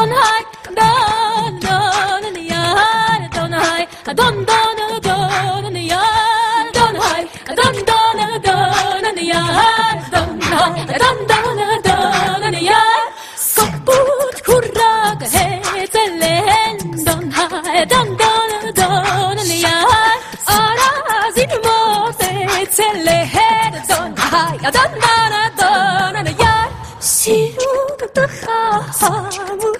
don't hai don don yn iar don don't a don don y don yn don't don hai a don don y don yn iar don hai a don don y don yn iar sopwt cwrag het elen don hai don don y don yn iar ara zin mot het elen don hai a don don y don yn iar Siwg dych a hawr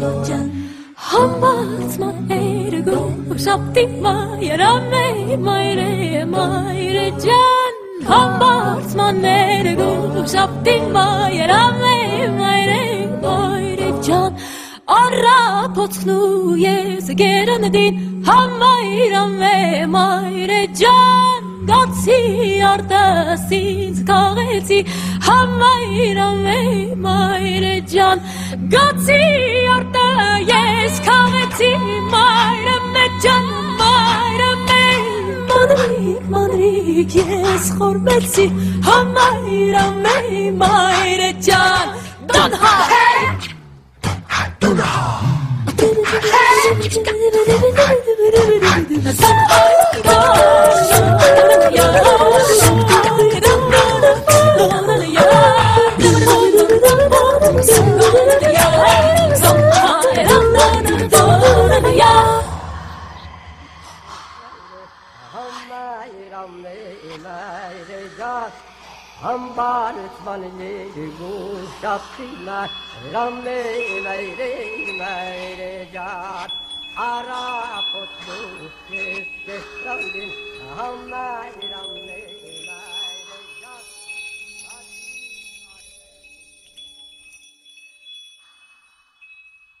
լոջան Համբաց մայր գող շապտի մայր ամեր մայր է մայր ջան Համբաց մայր գող շապտի մայր ամեր մայր է մայր ջան Արա փոցնու ես գերան դին համայր ամեր մայր ջան գացի արտասից քաղեցի համայր ամեր մայր ջան գացի team might yes, for Betsy. Don't hide, don't don't hide, don't don't hide, don't Don ha Donna, हम बारिश बन गो शक्ति रमे मेरे मेरे जात आरा पुत्र के रंगिन हम रम